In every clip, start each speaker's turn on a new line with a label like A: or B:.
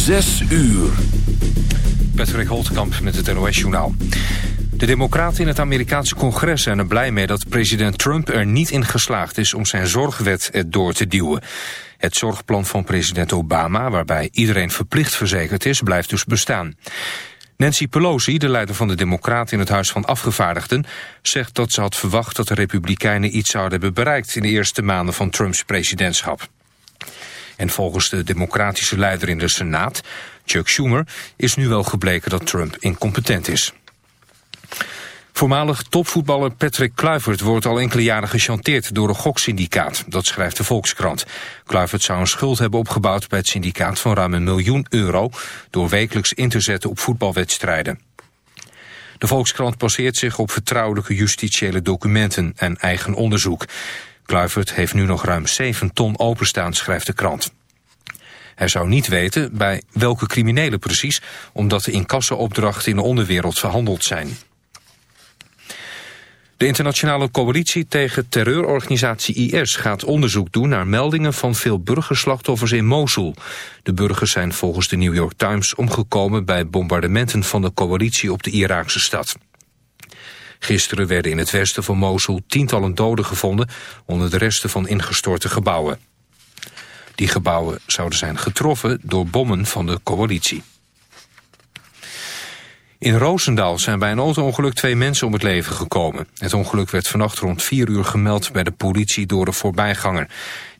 A: Zes uur.
B: Patrick Holtkamp met het NOS-journaal. De democraten in het Amerikaanse congres zijn er blij mee dat president Trump er niet in geslaagd is om zijn zorgwet door te duwen. Het zorgplan van president Obama, waarbij iedereen verplicht verzekerd is, blijft dus bestaan. Nancy Pelosi, de leider van de Democraten in het Huis van Afgevaardigden, zegt dat ze had verwacht dat de Republikeinen iets zouden hebben bereikt in de eerste maanden van Trumps presidentschap. En volgens de democratische leider in de Senaat, Chuck Schumer, is nu wel gebleken dat Trump incompetent is. Voormalig topvoetballer Patrick Kluivert wordt al enkele jaren gechanteerd door een goksyndicaat. Dat schrijft de Volkskrant. Kluivert zou een schuld hebben opgebouwd bij het syndicaat van ruim een miljoen euro... door wekelijks in te zetten op voetbalwedstrijden. De Volkskrant baseert zich op vertrouwelijke justitiële documenten en eigen onderzoek. Kluivert heeft nu nog ruim 7 ton openstaan, schrijft de krant. Hij zou niet weten bij welke criminelen precies... omdat de incasseopdrachten in de onderwereld verhandeld zijn. De internationale coalitie tegen terreurorganisatie IS gaat onderzoek doen naar meldingen van veel burgerslachtoffers in Mosul. De burgers zijn volgens de New York Times omgekomen bij bombardementen van de coalitie op de Iraakse stad. Gisteren werden in het westen van Mosul tientallen doden gevonden onder de resten van ingestorte gebouwen. Die gebouwen zouden zijn getroffen door bommen van de coalitie. In Roosendaal zijn bij een auto-ongeluk twee mensen om het leven gekomen. Het ongeluk werd vannacht rond vier uur gemeld bij de politie door een voorbijganger.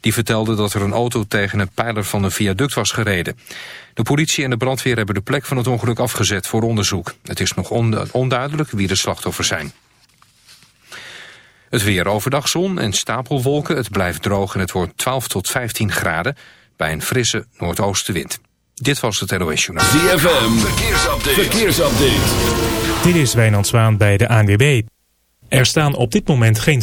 B: Die vertelde dat er een auto tegen een pijler van een viaduct was gereden. De politie en de brandweer hebben de plek van het ongeluk afgezet voor onderzoek. Het is nog onduidelijk wie de slachtoffers zijn. Het weer overdag zon en stapelwolken. Het blijft droog en het wordt 12 tot 15 graden bij een frisse noordoostenwind. Dit was het NOS Journaal.
A: ZFM, verkeersupdate. verkeersupdate.
C: Dit is Wijnand Zwaan bij de ANWB. Er staan op dit moment geen...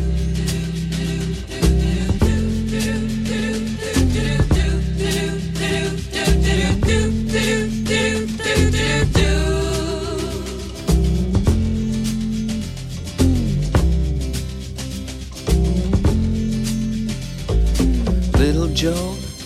D: Little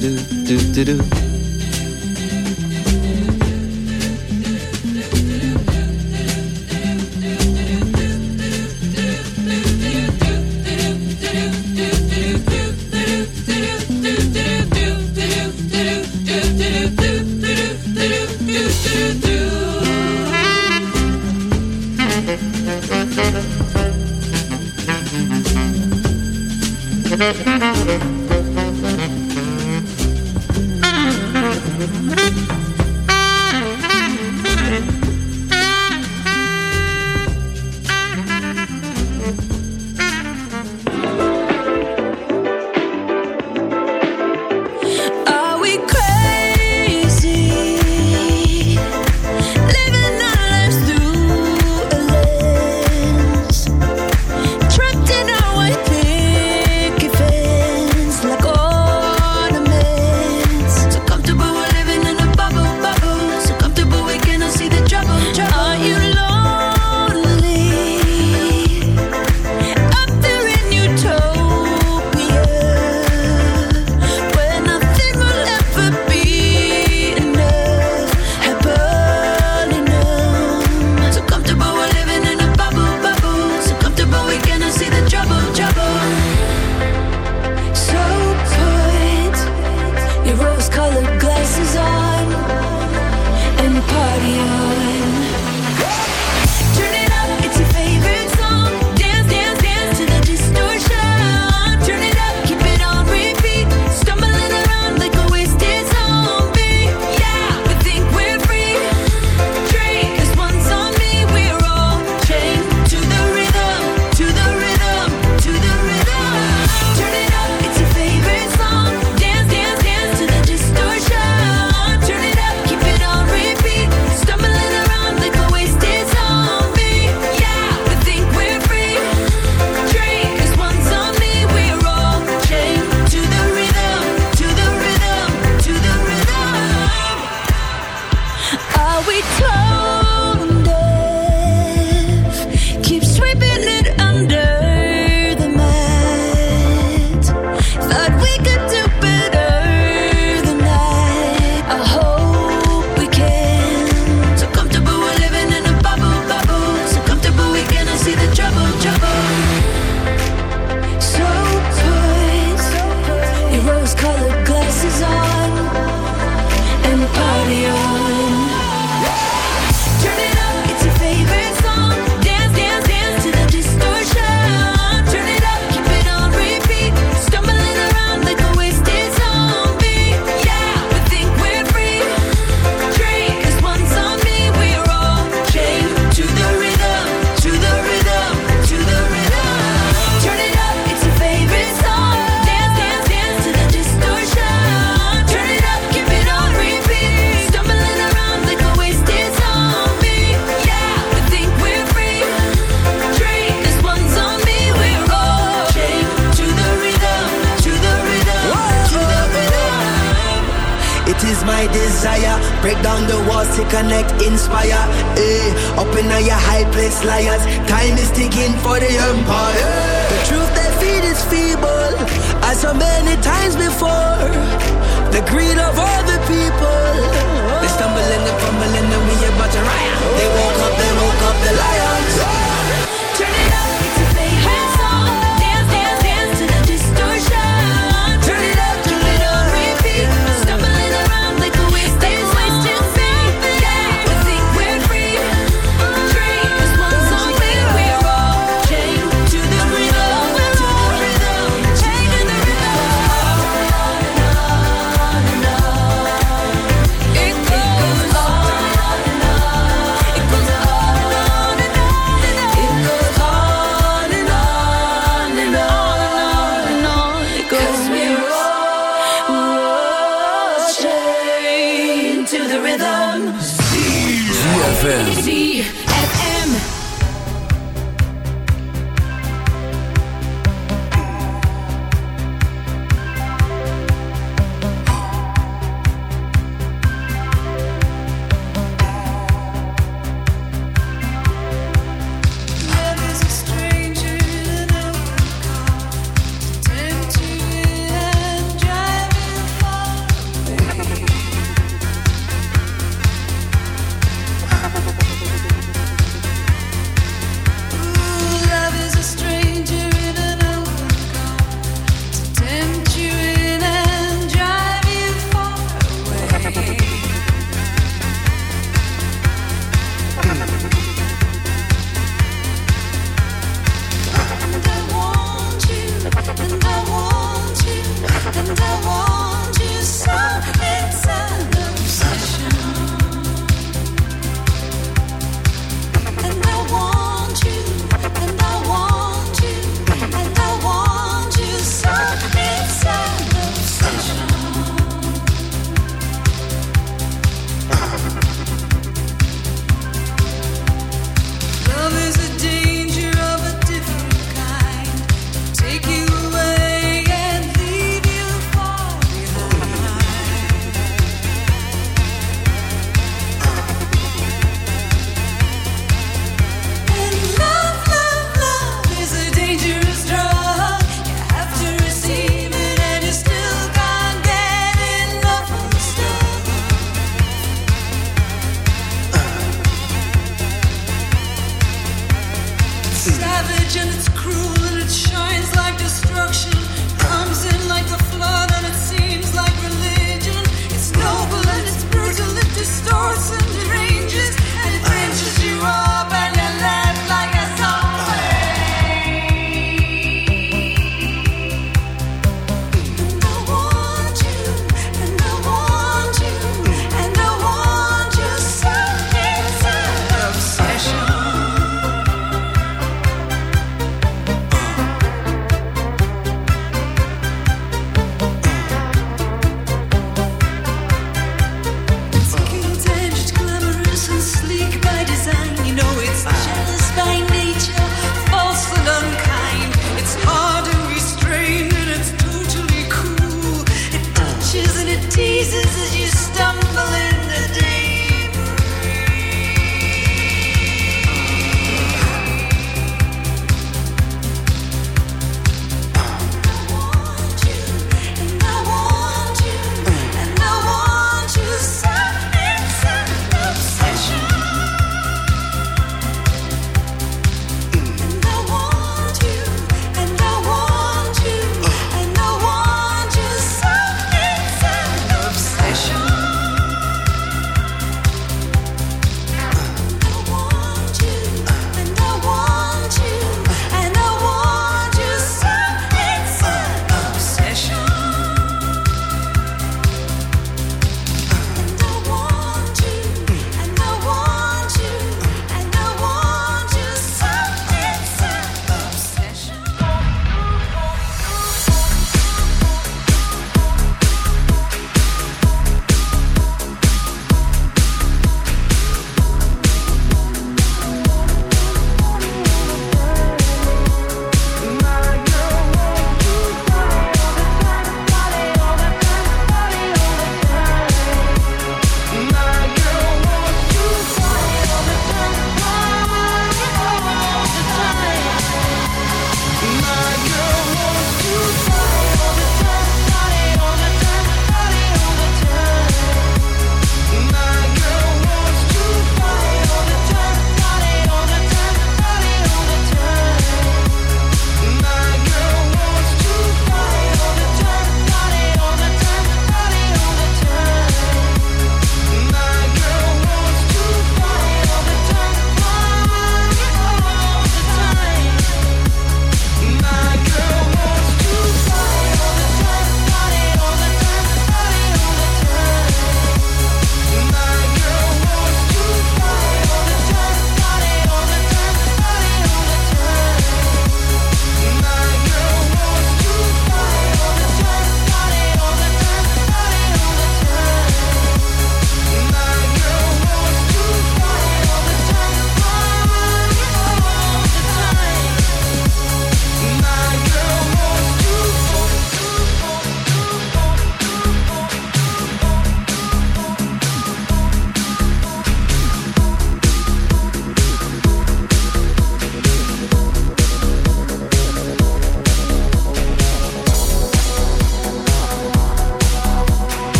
E: do do do
F: van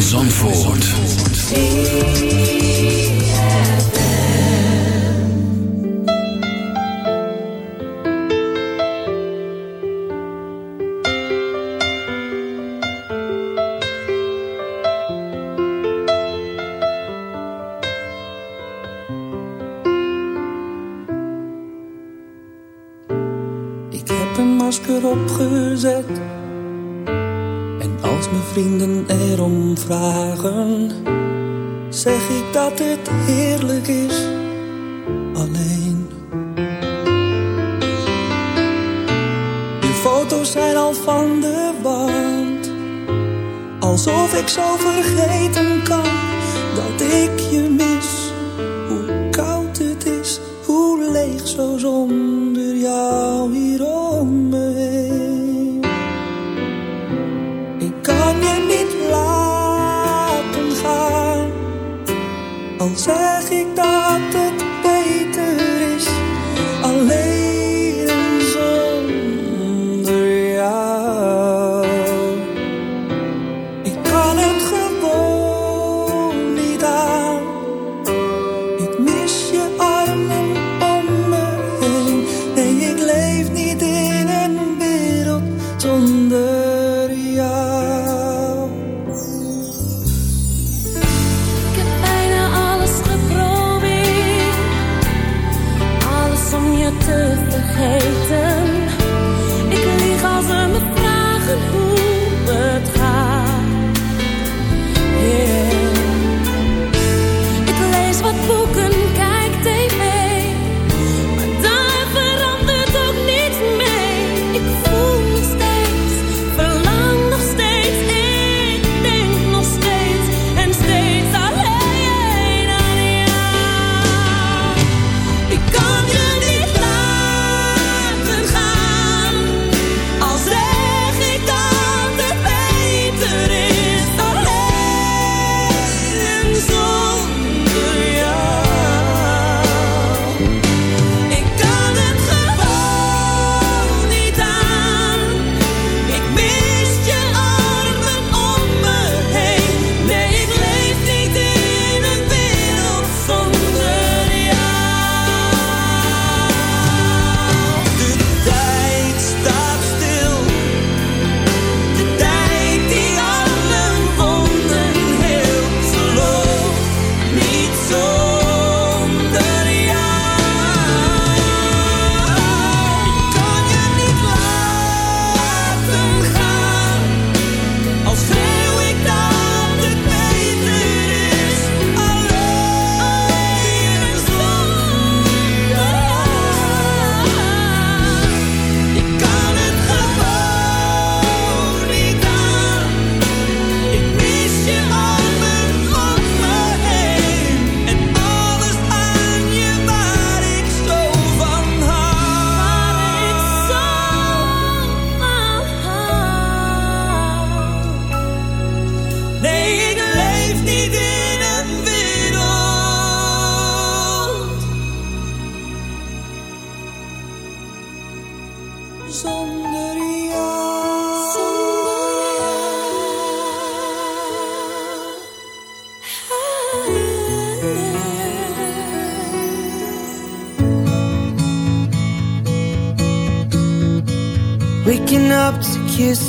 F: Zandvoort.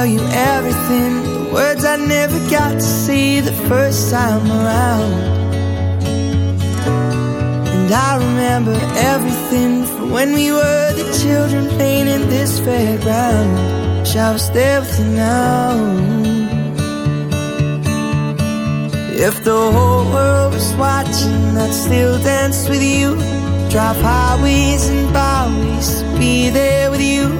G: Tell you everything The Words I never got to see the first time around. And I remember everything from when we were the children playing in this fairground. Shall I stay with you now? If the whole world was watching, I'd still dance with you. Drive highways and byways be there with you.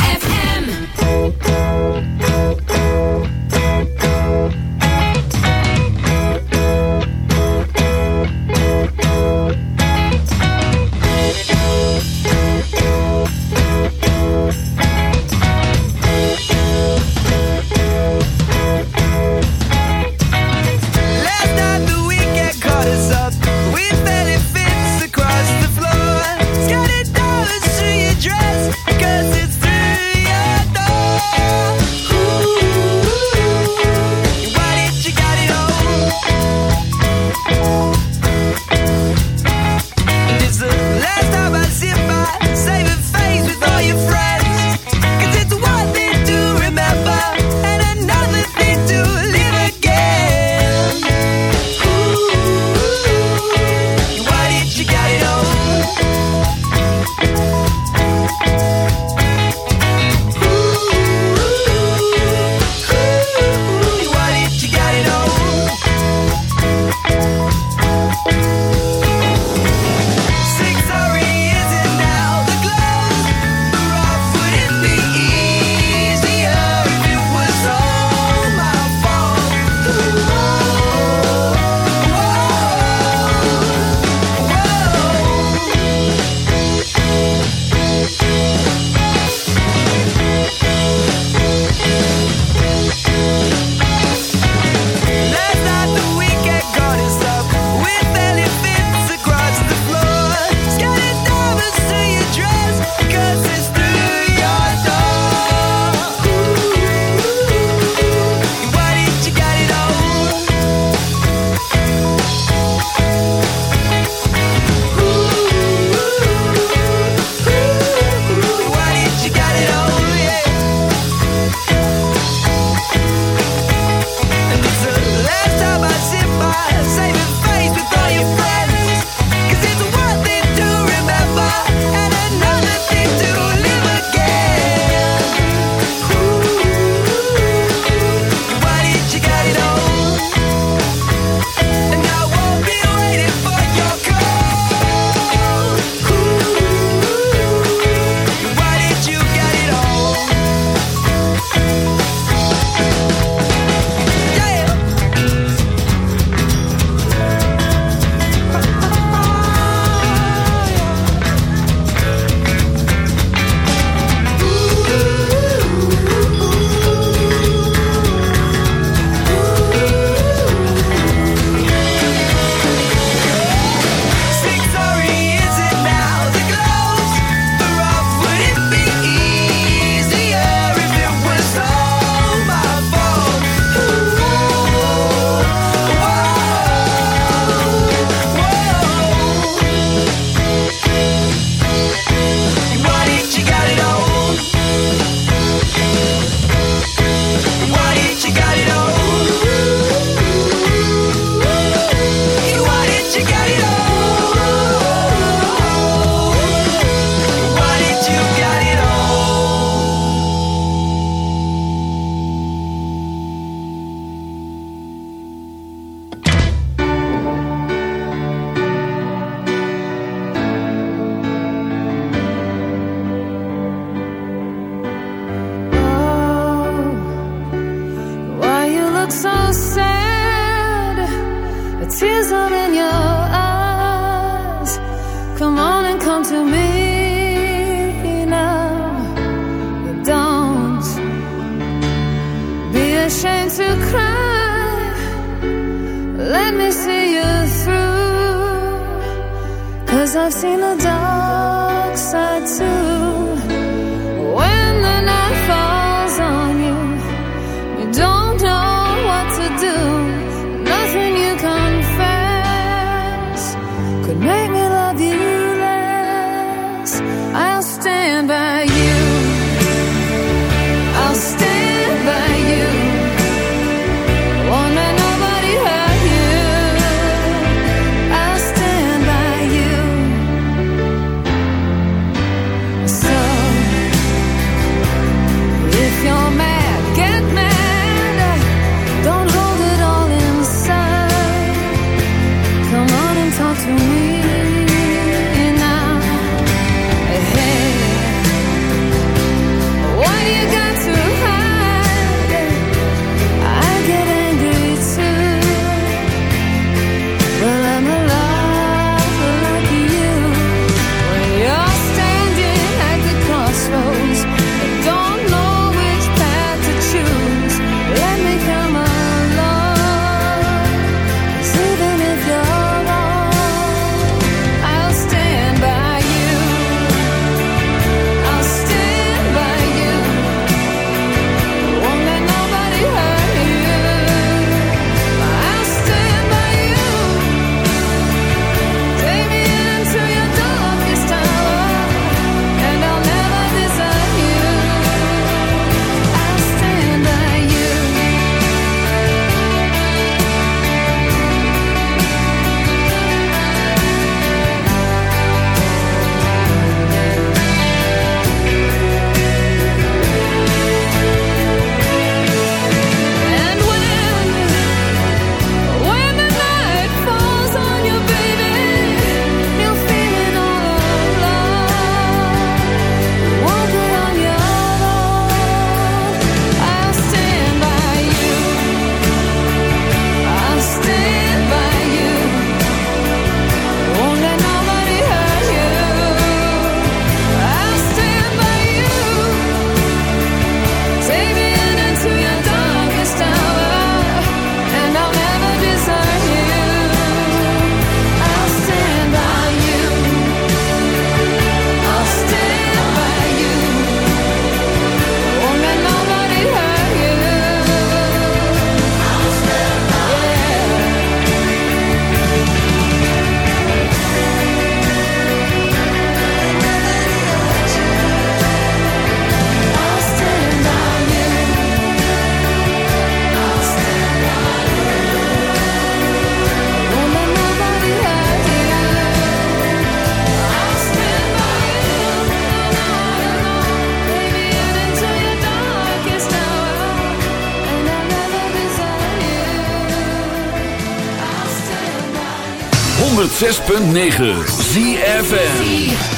G: 106.9 ZFN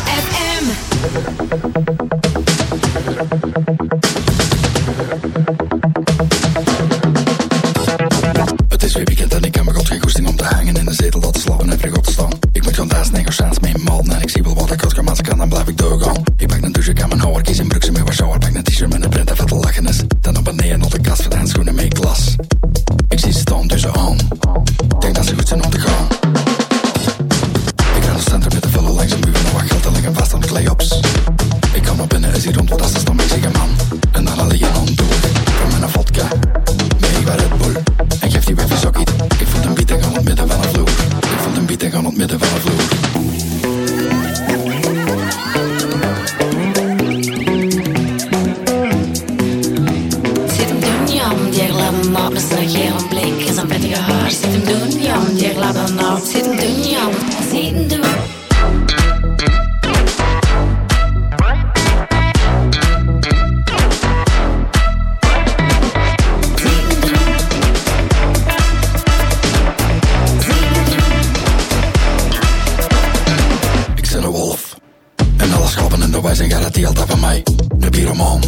G: roman.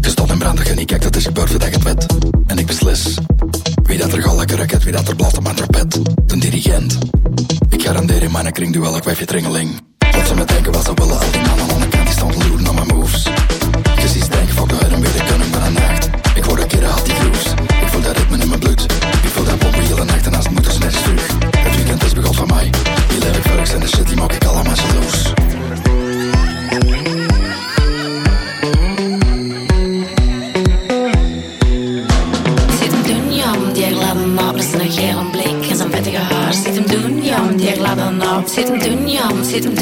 G: Gestot en brandig en ik kijk, dat is gebeurd dat ik het wet. En
F: ik beslis
H: wie dat er gal lekker raket, wie dat er blast op mijn trapet. De dirigent. Ik garandeer in mijn kring duel, ik wijf je tringeling. Wat ze me denken, wat ze willen,
I: sitting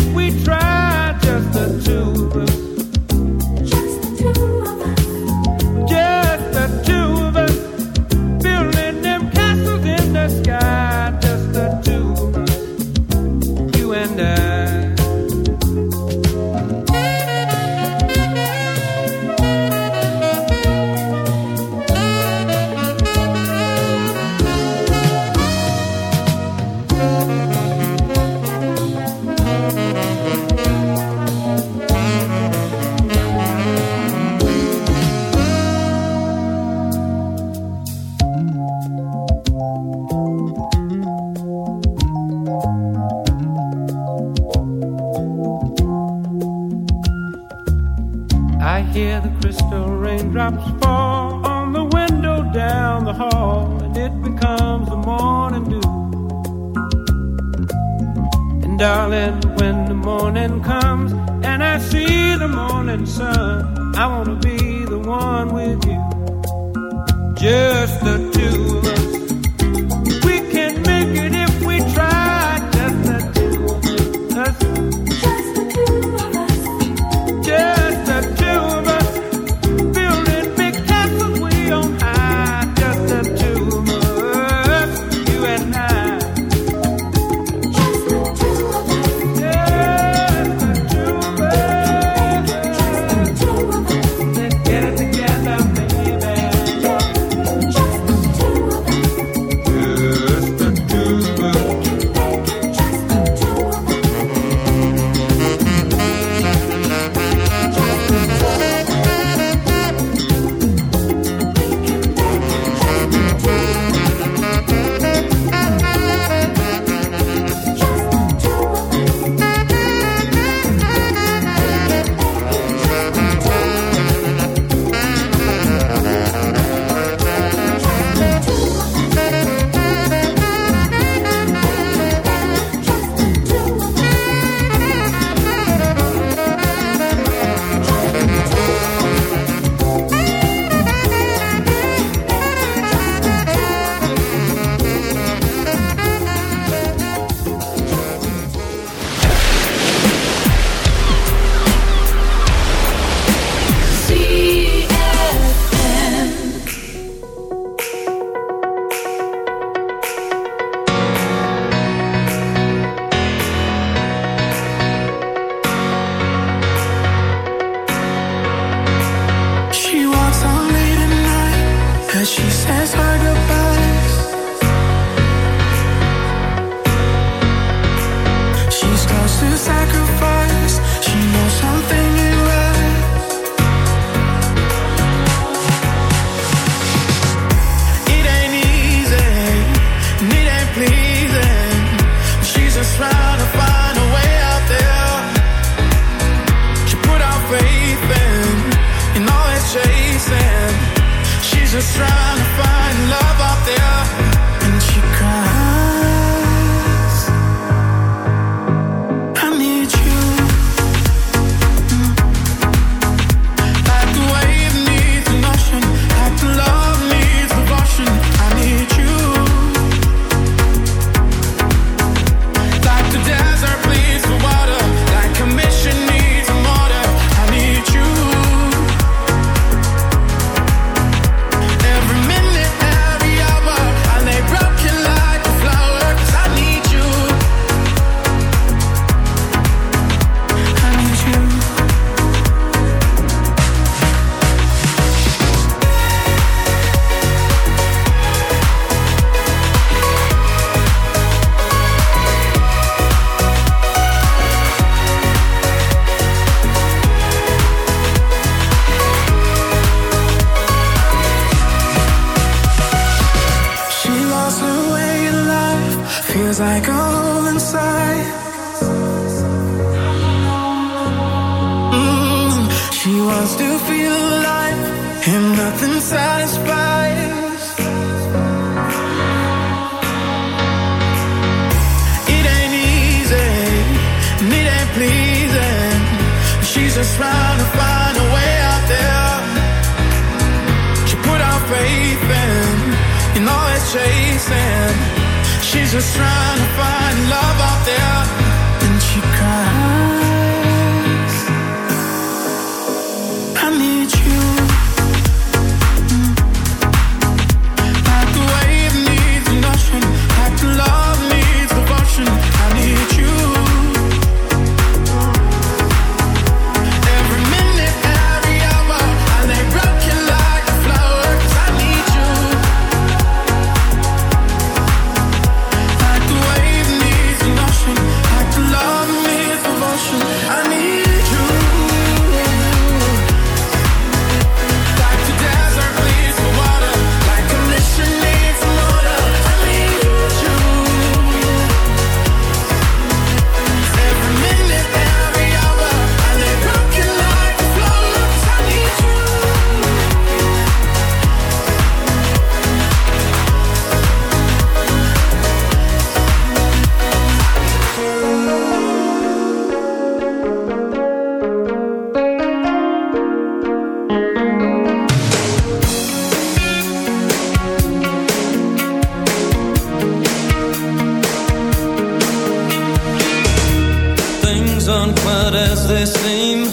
J: not as they seem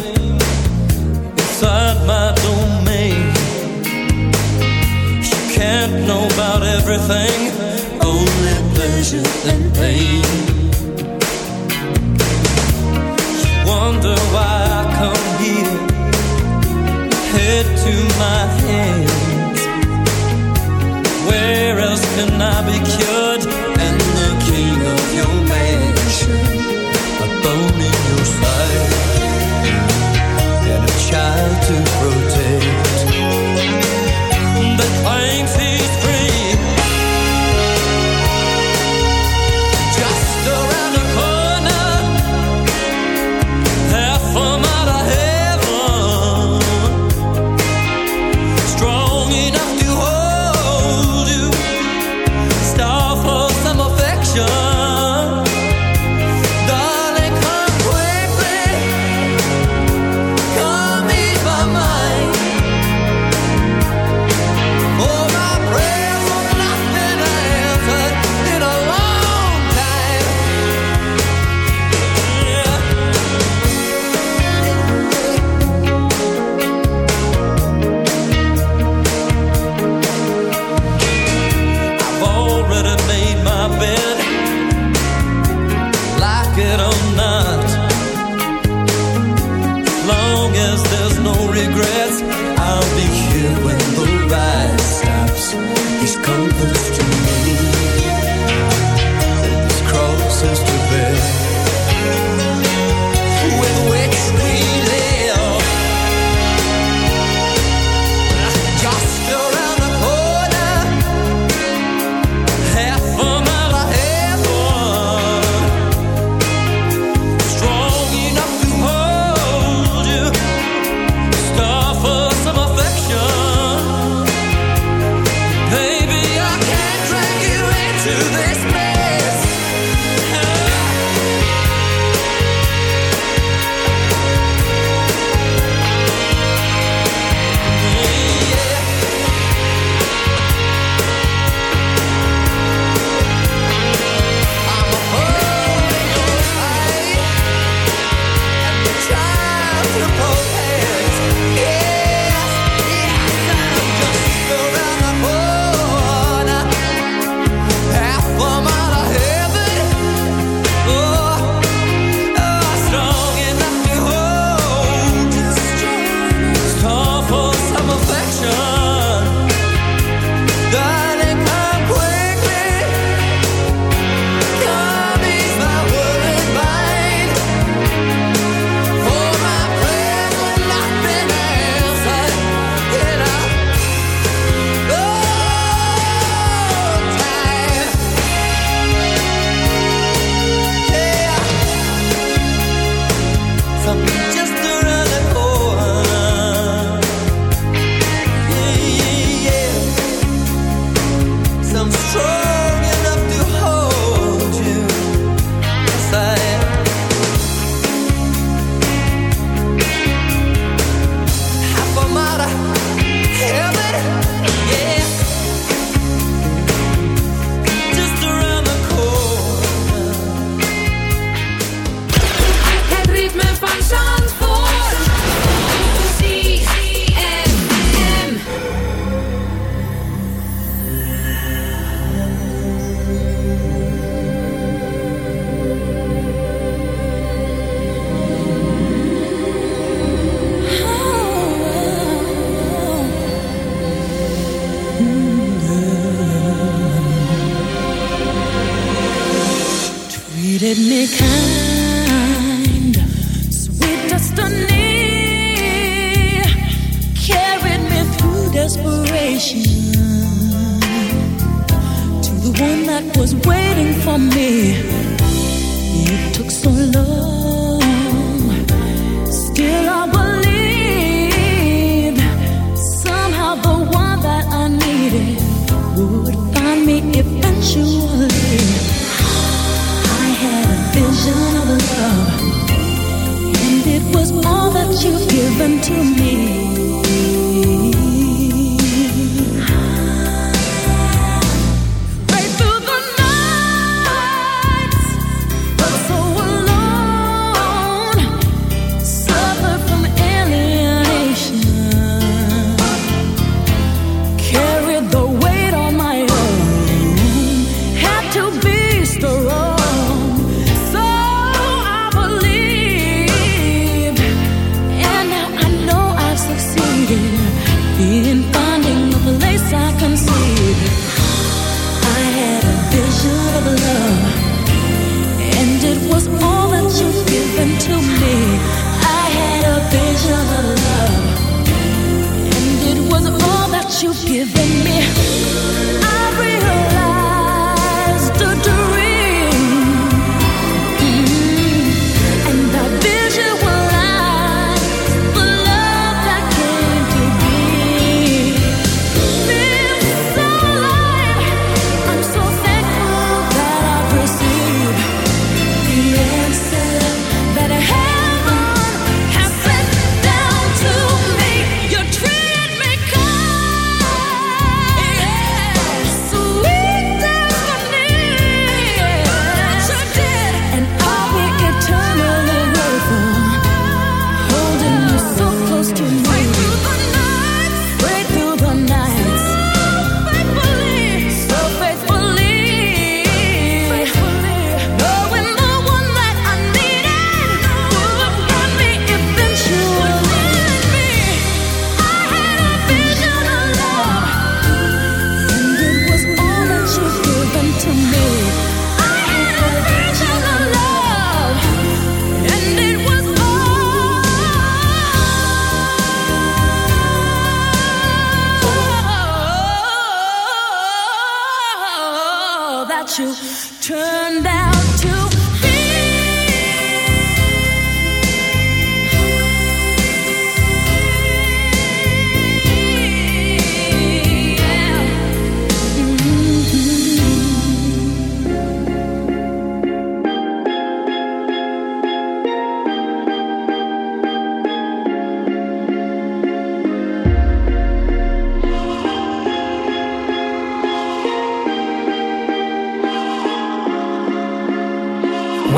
J: Inside my domain. She can't know about everything Only pleasure and pain. You wonder why I come here Head to my hands. Where else can I be cured?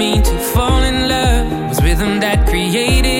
K: mean to fall in love was rhythm that created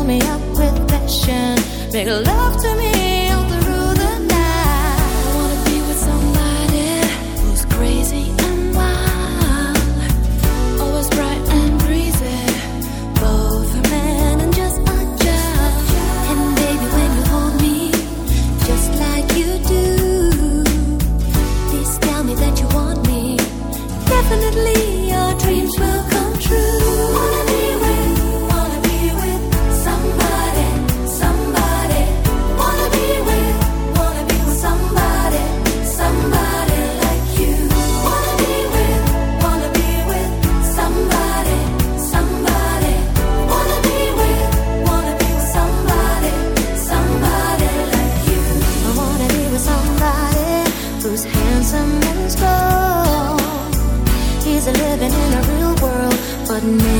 E: fill me up with passion. Make love to me.
A: sudden